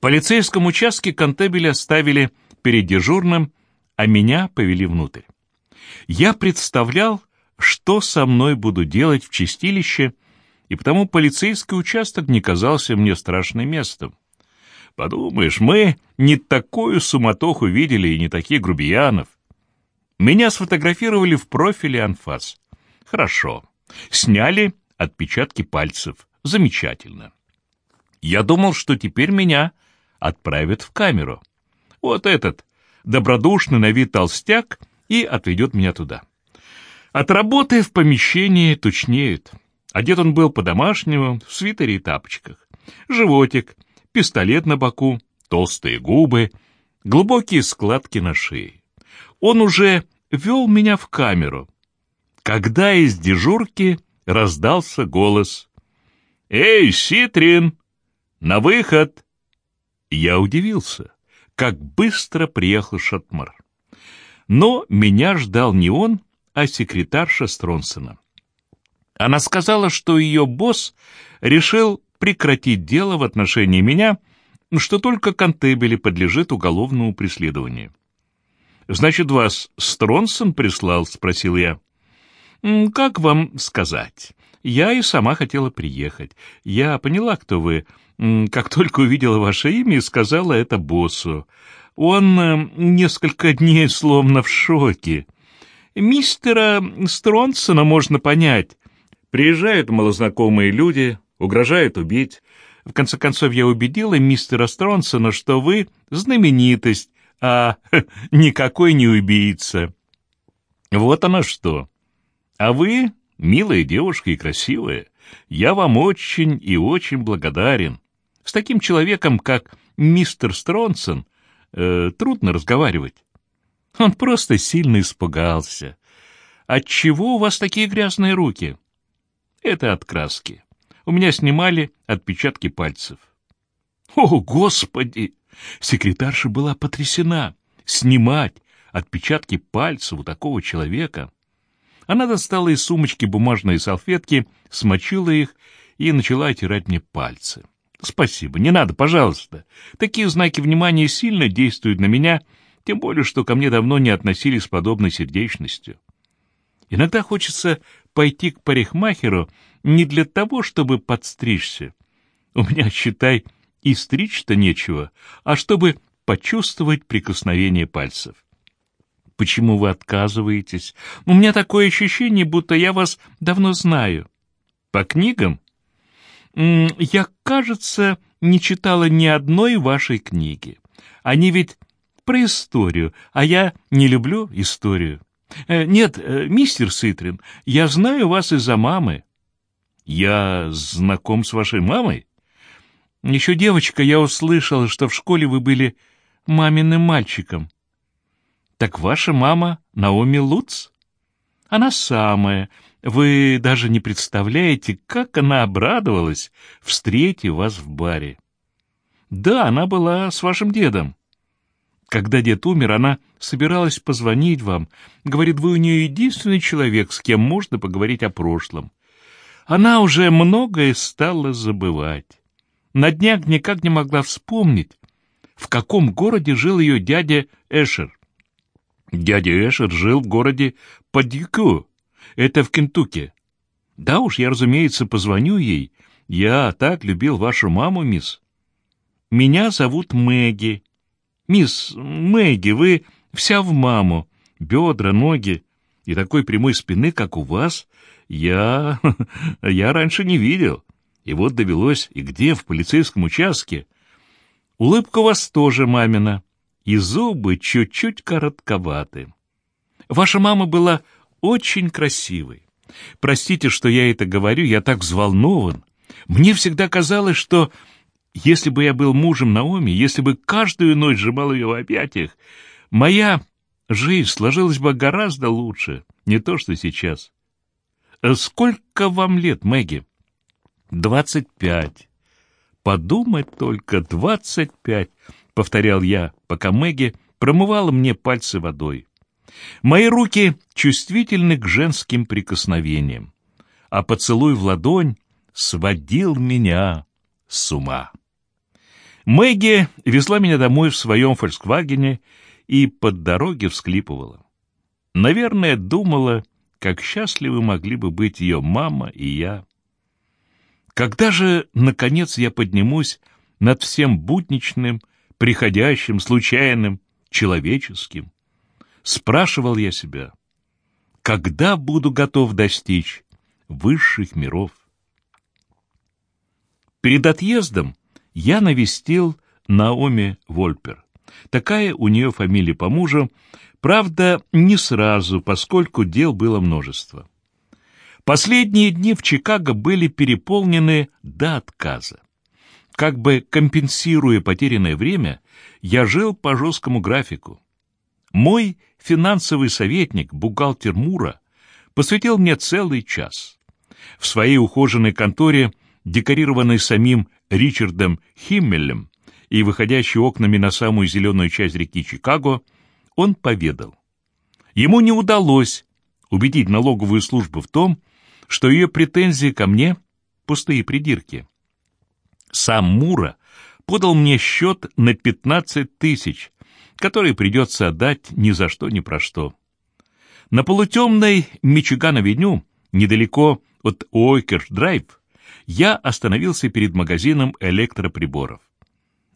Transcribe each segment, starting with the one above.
полицейском участке контебеля оставили перед дежурным, а меня повели внутрь. Я представлял, что со мной буду делать в чистилище, и потому полицейский участок не казался мне страшным местом. Подумаешь, мы не такую суматоху видели и не таких грубиянов. Меня сфотографировали в профиле анфас. Хорошо. Сняли отпечатки пальцев. Замечательно. Я думал, что теперь меня отправят в камеру. Вот этот добродушный на вид толстяк и отведет меня туда. От работы в помещении тучнеет. Одет он был по-домашнему, в свитере и тапочках. Животик, пистолет на боку, толстые губы, глубокие складки на шее. Он уже вел меня в камеру, когда из дежурки раздался голос. «Эй, Ситрин! На выход!» Я удивился, как быстро приехал Шатмар. Но меня ждал не он, а секретарша Стронсона. Она сказала, что ее босс решил прекратить дело в отношении меня, что только Контебели подлежит уголовному преследованию. «Значит, вас Стронсон прислал?» — спросил я. «Как вам сказать? Я и сама хотела приехать. Я поняла, кто вы, как только увидела ваше имя и сказала это боссу. Он э, несколько дней словно в шоке. Мистера Стронсона можно понять. Приезжают малознакомые люди, угрожают убить. В конце концов, я убедила мистера Стронсона, что вы знаменитость, а никакой не убийца. Вот оно что. А вы, милая девушка и красивая, я вам очень и очень благодарен. С таким человеком, как мистер Стронсон, э, трудно разговаривать. Он просто сильно испугался. Отчего у вас такие грязные руки? Это от краски. У меня снимали отпечатки пальцев. О, Господи! Секретарша была потрясена. Снимать отпечатки пальцев у такого человека. Она достала из сумочки бумажные салфетки, смочила их и начала оттирать мне пальцы. «Спасибо, не надо, пожалуйста. Такие знаки внимания сильно действуют на меня, тем более, что ко мне давно не относились с подобной сердечностью. Иногда хочется пойти к парикмахеру не для того, чтобы подстричься. У меня, считай, и стричь-то нечего, а чтобы почувствовать прикосновение пальцев. Почему вы отказываетесь? У меня такое ощущение, будто я вас давно знаю. По книгам? Я, кажется, не читала ни одной вашей книги. Они ведь про историю, а я не люблю историю. Э, нет, э, мистер Ситрин, я знаю вас из-за мамы. Я знаком с вашей мамой? Еще девочка, я услышала, что в школе вы были маминым мальчиком. Так ваша мама Наоми Луц? Она самая. Вы даже не представляете, как она обрадовалась, встретив вас в баре. Да, она была с вашим дедом. Когда дед умер, она собиралась позвонить вам. Говорит, вы у нее единственный человек, с кем можно поговорить о прошлом. Она уже многое стала забывать. На днях никак не могла вспомнить, в каком городе жил ее дядя Эшер. Дядя Эшер жил в городе Падьюку, это в Кентукки. Да уж, я, разумеется, позвоню ей. Я так любил вашу маму, мисс. Меня зовут Мэгги. Мисс Мэгги, вы вся в маму. Бедра, ноги и такой прямой спины, как у вас, я... я раньше не видел. И вот довелось, и где, в полицейском участке. Улыбка у вас тоже мамина, и зубы чуть-чуть коротковаты. Ваша мама была очень красивой. Простите, что я это говорю, я так взволнован. Мне всегда казалось, что если бы я был мужем Наоми, если бы каждую ночь сжимал ее в объятиях, моя жизнь сложилась бы гораздо лучше, не то что сейчас. Сколько вам лет, Мэгги? «Двадцать пять». «Подумать только, двадцать пять», — повторял я, пока Мэгги промывала мне пальцы водой. Мои руки чувствительны к женским прикосновениям, а поцелуй в ладонь сводил меня с ума. Мэгги везла меня домой в своем «Фольксвагене» и под дороги всклипывала. Наверное, думала, как счастливы могли бы быть ее мама и я. Когда же, наконец, я поднимусь над всем будничным, приходящим, случайным, человеческим? Спрашивал я себя, когда буду готов достичь высших миров? Перед отъездом я навестил Наоми Вольпер. Такая у нее фамилия по мужу, правда, не сразу, поскольку дел было множество. Последние дни в Чикаго были переполнены до отказа. Как бы компенсируя потерянное время, я жил по жесткому графику. Мой финансовый советник, бухгалтер Мура, посвятил мне целый час. В своей ухоженной конторе, декорированной самим Ричардом Химмелем и выходящей окнами на самую зеленую часть реки Чикаго, он поведал. Ему не удалось убедить налоговую службу в том, что ее претензии ко мне — пустые придирки. Сам Мура подал мне счет на 15 тысяч, который придется отдать ни за что ни про что. На полутемной Мичиган-авеню, недалеко от Уокерш-драйв, я остановился перед магазином электроприборов.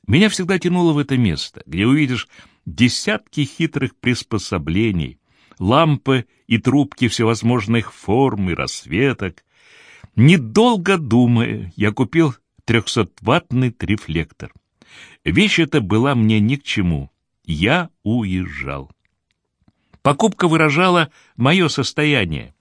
Меня всегда тянуло в это место, где увидишь десятки хитрых приспособлений, лампы и трубки всевозможных форм и расцветок. Недолго думая, я купил трехсотваттный трифлектор. Вещь эта была мне ни к чему. Я уезжал. Покупка выражала мое состояние.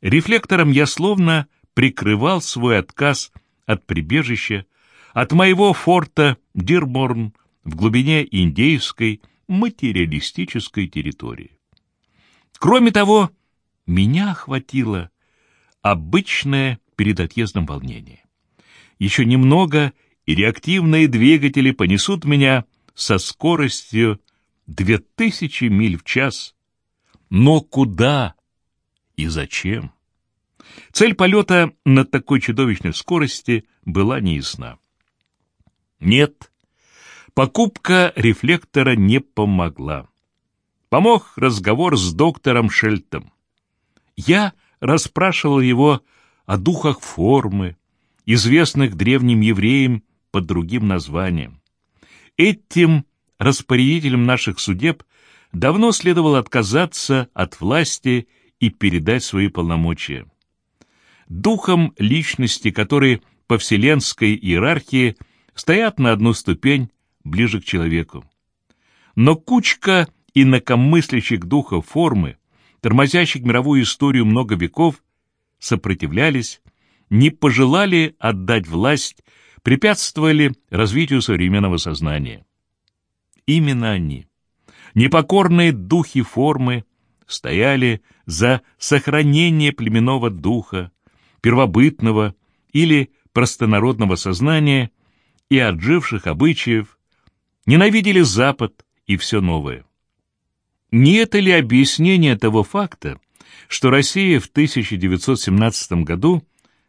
Рефлектором я словно прикрывал свой отказ от прибежища, от моего форта Дирборн в глубине индейской материалистической территории. Кроме того, меня охватило обычное перед отъездом волнение. Еще немного, и реактивные двигатели понесут меня со скоростью 2000 миль в час. Но куда и зачем? Цель полета на такой чудовищной скорости была неясна. Нет, покупка рефлектора не помогла. Помог разговор с доктором Шельтом. Я расспрашивал его о духах формы, известных древним евреям под другим названием. Этим распорядителям наших судеб давно следовало отказаться от власти и передать свои полномочия. Духом личности, которые по вселенской иерархии стоят на одну ступень ближе к человеку. Но кучка инакомыслящих духов формы, тормозящих мировую историю много веков, сопротивлялись, не пожелали отдать власть, препятствовали развитию современного сознания. Именно они, непокорные духи формы, стояли за сохранение племенного духа, первобытного или простонародного сознания и отживших обычаев, ненавидели Запад и все новое. Не это ли объяснение того факта, что Россия в 1917 году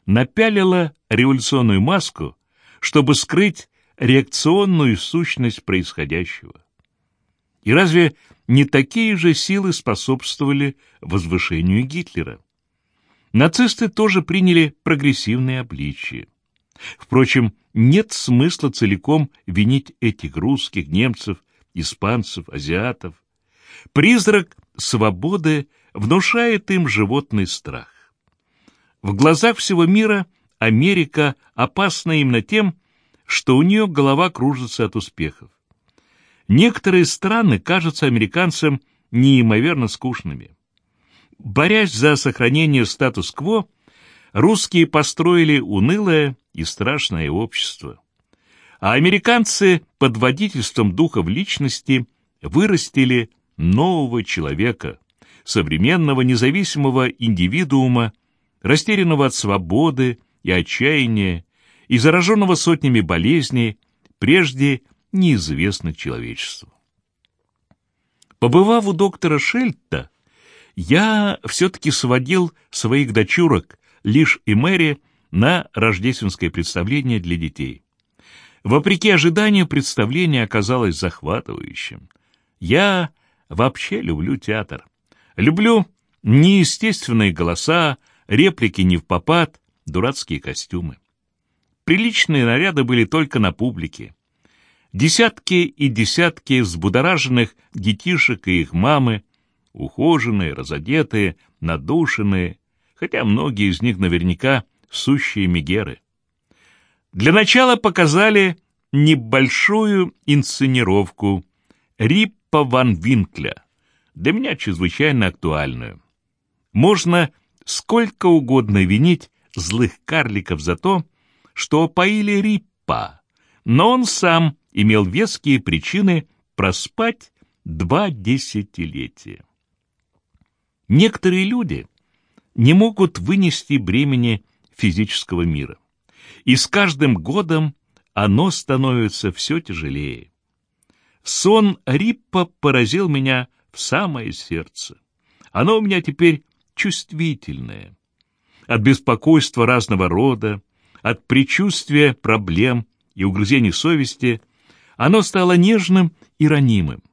напялила революционную маску, чтобы скрыть реакционную сущность происходящего? И разве не такие же силы способствовали возвышению Гитлера? Нацисты тоже приняли прогрессивные обличия. Впрочем, нет смысла целиком винить этих русских, немцев, испанцев, азиатов. Призрак свободы внушает им животный страх. В глазах всего мира Америка опасна именно тем, что у нее голова кружится от успехов. Некоторые страны кажутся американцам неимоверно скучными. Борясь за сохранение статус-кво, русские построили унылое и страшное общество. А американцы под водительством духа в личности вырастили нового человека, современного независимого индивидуума, растерянного от свободы и отчаяния и зараженного сотнями болезней, прежде неизвестных человечеству. Побывав у доктора Шельта, я все-таки сводил своих дочурок, лишь и Мэри, на рождественское представление для детей. Вопреки ожиданию, представление оказалось захватывающим. Я вообще люблю театр. Люблю неестественные голоса, реплики не в попад, дурацкие костюмы. Приличные наряды были только на публике. Десятки и десятки взбудораженных детишек и их мамы, ухоженные, разодетые, надушенные, хотя многие из них наверняка сущие мегеры. Для начала показали небольшую инсценировку Риппа ван Винкля, для меня чрезвычайно актуальную. Можно сколько угодно винить злых карликов за то, что поили Риппа, но он сам имел веские причины проспать два десятилетия. Некоторые люди не могут вынести бремени физического мира и с каждым годом оно становится все тяжелее. Сон Риппа поразил меня в самое сердце. Оно у меня теперь чувствительное. От беспокойства разного рода, от предчувствия проблем и угрызений совести оно стало нежным и ранимым.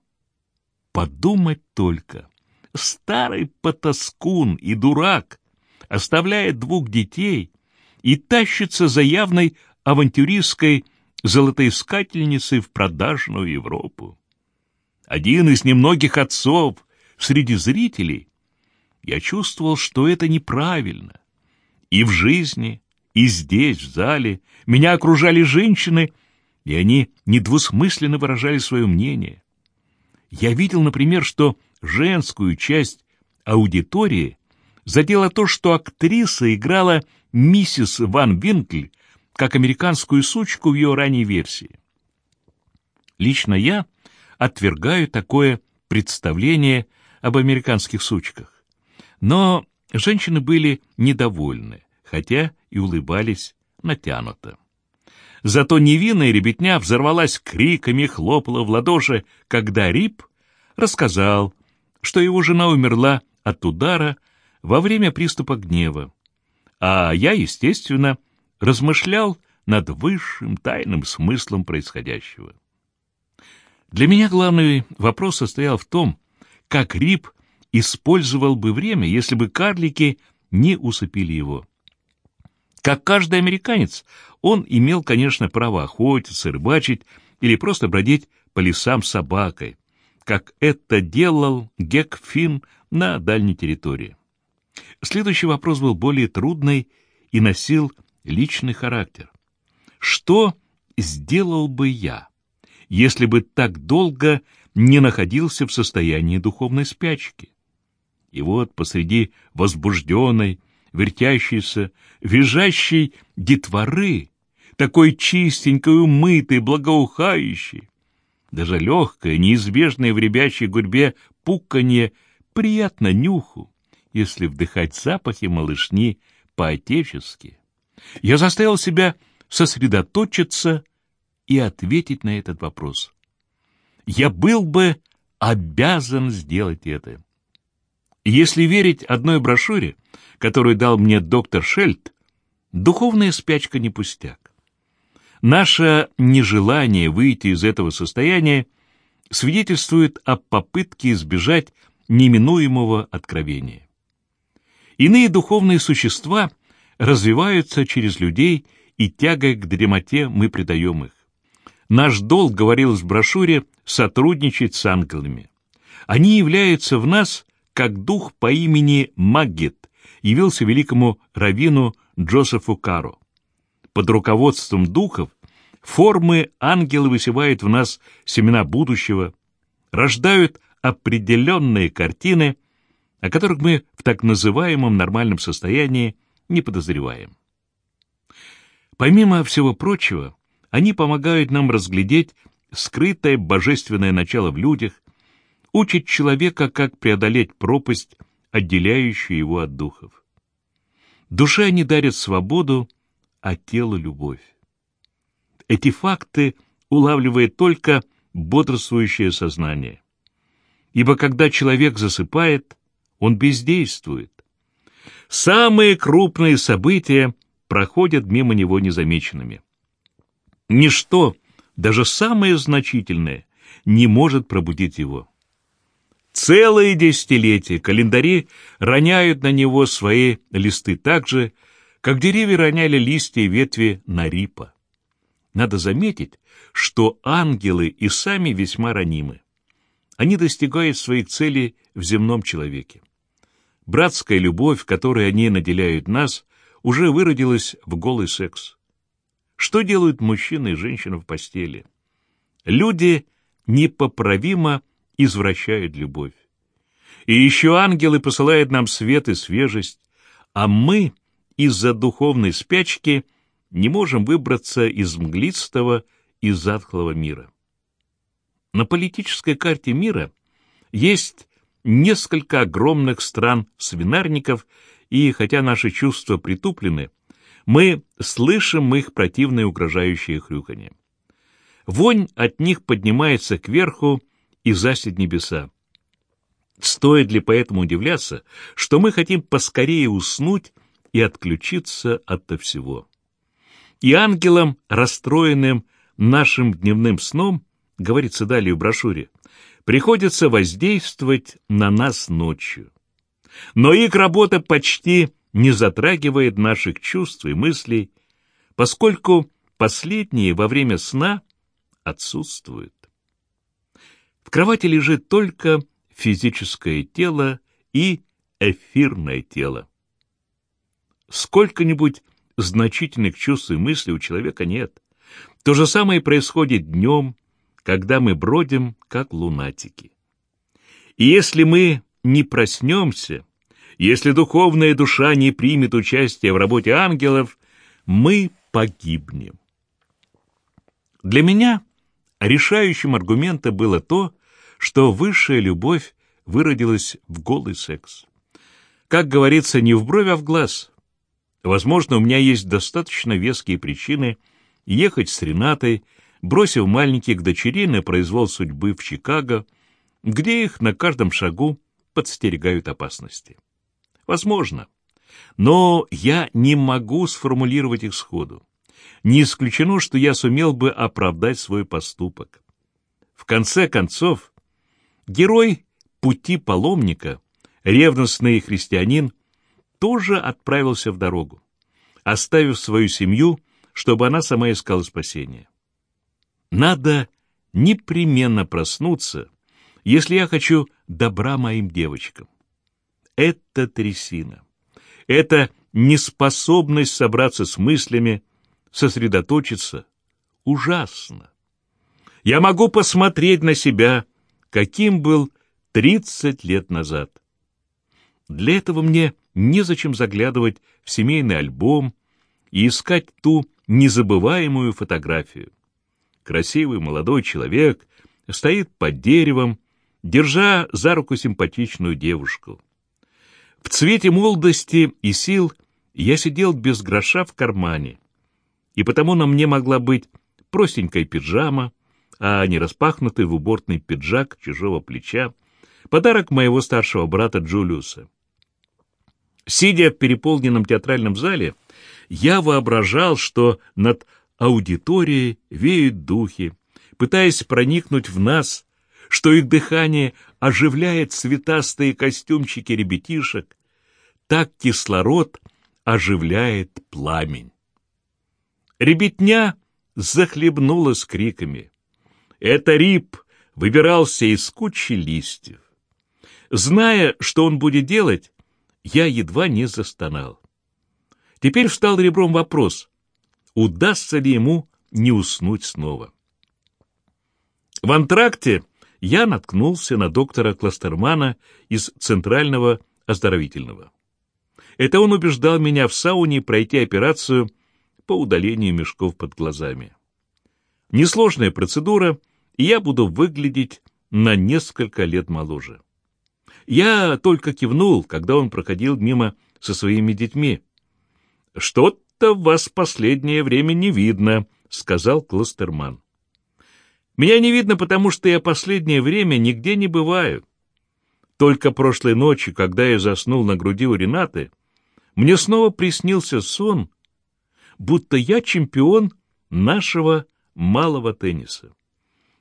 Подумать только, старый потаскун и дурак оставляет двух детей и тащится за явной авантюристской золотоискательницей в продажную Европу. Один из немногих отцов среди зрителей, я чувствовал, что это неправильно. И в жизни, и здесь, в зале, меня окружали женщины, и они недвусмысленно выражали свое мнение. Я видел, например, что женскую часть аудитории задело то, что актриса играла миссис Ван Винкль как американскую сучку в ее ранней версии. Лично я отвергаю такое представление об американских сучках. Но женщины были недовольны, хотя и улыбались натянуто. Зато невинная ребятня взорвалась криками, хлопала в ладоши, когда Рип рассказал, что его жена умерла от удара во время приступа гнева. А я, естественно, размышлял над высшим тайным смыслом происходящего. Для меня главный вопрос состоял в том, как Рип использовал бы время, если бы карлики не усыпили его. Как каждый американец, он имел, конечно, право охотиться, рыбачить или просто бродить по лесам с собакой, как это делал Гек Финн на дальней территории. Следующий вопрос был более трудный и носил личный характер. Что сделал бы я, если бы так долго не находился в состоянии духовной спячки? И вот посреди возбужденной, вертящейся, визжащей детворы, такой чистенькой, умытой, благоухающей, даже легкое, неизбежное в ребячей гурьбе пуканье приятно нюху, если вдыхать запахи малышни по-отечески. Я заставил себя сосредоточиться и ответить на этот вопрос. Я был бы обязан сделать это. Если верить одной брошюре, которую дал мне доктор Шельд, духовная спячка не пустяк. Наше нежелание выйти из этого состояния свидетельствует о попытке избежать неминуемого откровения. Иные духовные существа развиваются через людей, и тягой к дремоте мы предаем их. Наш долг, говорилось в брошюре, сотрудничать с ангелами. Они являются в нас, как дух по имени Маггет, явился великому раввину Джозефу Каро. Под руководством духов формы ангелы высевают в нас семена будущего, рождают определенные картины – о которых мы в так называемом нормальном состоянии не подозреваем. Помимо всего прочего, они помогают нам разглядеть скрытое божественное начало в людях, учат человека, как преодолеть пропасть, отделяющую его от духов. Душе они дарят свободу, а телу — любовь. Эти факты улавливает только бодрствующее сознание. Ибо когда человек засыпает, он бездействует. Самые крупные события проходят мимо него незамеченными. Ничто, даже самое значительное, не может пробудить его. Целые десятилетия календари роняют на него свои листы так же, как деревья роняли листья и ветви на рипа. Надо заметить, что ангелы и сами весьма ранимы. Они достигают своих целей в земном человеке. Братская любовь, которой они наделяют нас, уже выродилась в голый секс. Что делают мужчина и женщина в постели? Люди непоправимо извращают любовь. И еще ангелы посылают нам свет и свежесть, а мы из-за духовной спячки не можем выбраться из мглистого и затхлого мира. На политической карте мира есть несколько огромных стран-свинарников, и хотя наши чувства притуплены, мы слышим их противное угрожающее хрюканье. Вонь от них поднимается кверху и засит небеса. Стоит ли поэтому удивляться, что мы хотим поскорее уснуть и отключиться от всего? И ангелам, расстроенным нашим дневным сном, говорится далее в брошюре, приходится воздействовать на нас ночью. Но их работа почти не затрагивает наших чувств и мыслей, поскольку последние во время сна отсутствуют. В кровати лежит только физическое тело и эфирное тело. Сколько-нибудь значительных чувств и мыслей у человека нет. То же самое происходит днем, когда мы бродим, как лунатики. И если мы не проснемся, если духовная душа не примет участие в работе ангелов, мы погибнем. Для меня решающим аргументом было то, что высшая любовь выродилась в голый секс. Как говорится, не в бровь, а в глаз. Возможно, у меня есть достаточно веские причины ехать с Ренатой, бросив маленьких дочерей на произвол судьбы в Чикаго, где их на каждом шагу подстерегают опасности. Возможно. Но я не могу сформулировать их сходу. Не исключено, что я сумел бы оправдать свой поступок. В конце концов, герой пути паломника, ревностный христианин, тоже отправился в дорогу, оставив свою семью, чтобы она сама искала спасения. Надо непременно проснуться, если я хочу добра моим девочкам это трясина. Это неспособность собраться с мыслями, сосредоточиться. Ужасно. Я могу посмотреть на себя, каким был 30 лет назад. Для этого мне незачем заглядывать в семейный альбом и искать ту незабываемую фотографию. Красивый молодой человек стоит под деревом, держа за руку симпатичную девушку. В цвете молодости и сил я сидел без гроша в кармане, и потому на мне могла быть простенькая пиджама, а не распахнутый в убортный пиджак чужого плеча, подарок моего старшего брата Джулиуса. Сидя в переполненном театральном зале, я воображал, что над аудиторией веют духи, пытаясь проникнуть в нас, что их дыхание оживляет цветастые костюмчики ребятишек, так кислород оживляет пламень. Ребятня захлебнулась криками. Это Рип выбирался из кучи листьев. Зная, что он будет делать, я едва не застонал. Теперь встал ребром вопрос, удастся ли ему не уснуть снова. В антракте я наткнулся на доктора Кластермана из Центрального оздоровительного. Это он убеждал меня в сауне пройти операцию по удалению мешков под глазами. Несложная процедура, и я буду выглядеть на несколько лет моложе. Я только кивнул, когда он проходил мимо со своими детьми. «Что-то вас последнее время не видно», — сказал Кластерман. Меня не видно, потому что я последнее время нигде не бываю. Только прошлой ночью, когда я заснул на груди у Ренаты, мне снова приснился сон, будто я чемпион нашего малого тенниса.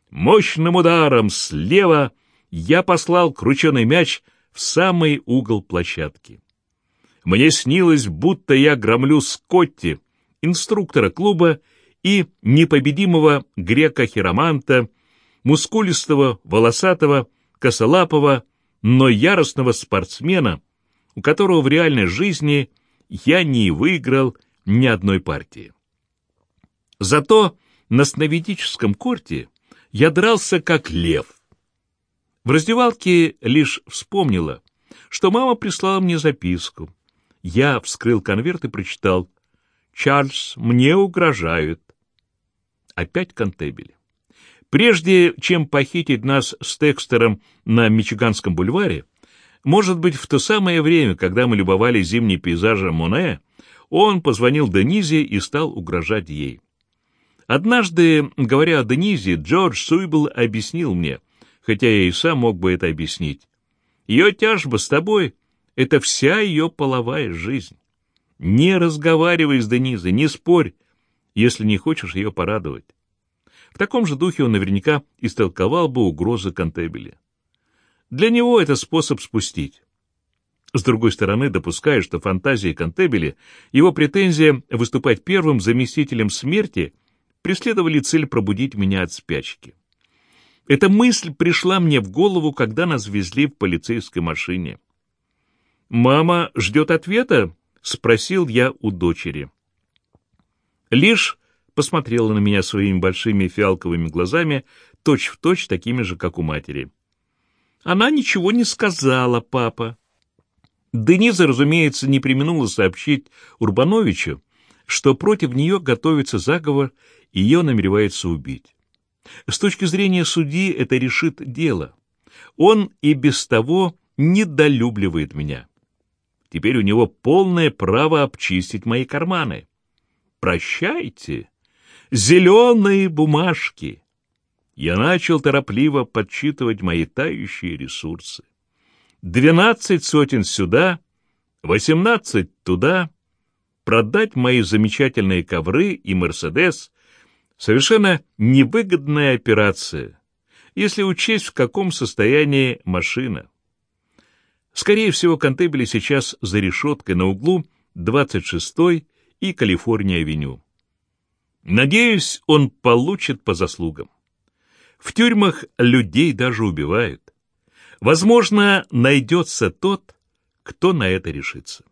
Мощным ударом слева я послал крученый мяч в самый угол площадки. Мне снилось, будто я громлю Скотти, инструктора клуба и непобедимого грека-хироманта, мускулистого, волосатого, косолапого, но яростного спортсмена, у которого в реальной жизни я не выиграл ни одной партии. Зато на сновидическом корте я дрался как лев. В раздевалке лишь вспомнила, что мама прислала мне записку. Я вскрыл конверт и прочитал «Чарльз, мне угрожают». Опять контебели. Прежде чем похитить нас с Текстером на Мичиганском бульваре, может быть, в то самое время, когда мы любовали зимний пейзаж Моне, он позвонил Денизе и стал угрожать ей. Однажды, говоря о Денизе, Джордж Суйбл объяснил мне, хотя я и сам мог бы это объяснить. Ее тяжба с тобой — это вся ее половая жизнь. Не разговаривай с Денизой, не спорь, если не хочешь ее порадовать. В таком же духе он наверняка истолковал бы угрозы Кантебеля. Для него это способ спустить. С другой стороны, допуская, что фантазии Кантебеля, его претензия выступать первым заместителем смерти преследовали цель пробудить меня от спячки. Эта мысль пришла мне в голову, когда нас везли в полицейской машине. «Мама ждет ответа?» — спросил я у дочери. Лишь посмотрела на меня своими большими фиалковыми глазами, точь-в-точь точь такими же, как у матери. Она ничего не сказала, папа. Дениза, разумеется, не применула сообщить Урбановичу, что против нее готовится заговор, и ее намеревается убить. С точки зрения судьи это решит дело. Он и без того недолюбливает меня. Теперь у него полное право обчистить мои карманы. Прощайте, зеленые бумажки. Я начал торопливо подсчитывать мои тающие ресурсы. Двенадцать сотен сюда, восемнадцать туда. Продать мои замечательные ковры и «Мерседес» — совершенно невыгодная операция, если учесть, в каком состоянии машина. Скорее всего, Контебели сейчас за решеткой на углу 26-й и Калифорния-авеню. Надеюсь, он получит по заслугам. В тюрьмах людей даже убивают. Возможно, найдется тот, кто на это решится.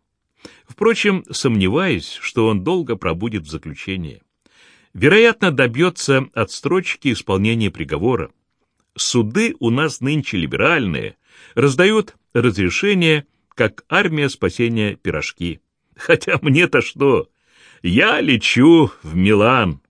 Впрочем, сомневаюсь, что он долго пробудет в заключении. Вероятно, добьется отстрочки исполнения приговора. Суды у нас нынче либеральные, раздают разрешения, как армия спасения пирожки. Хотя мне-то что? Я лечу в Милан.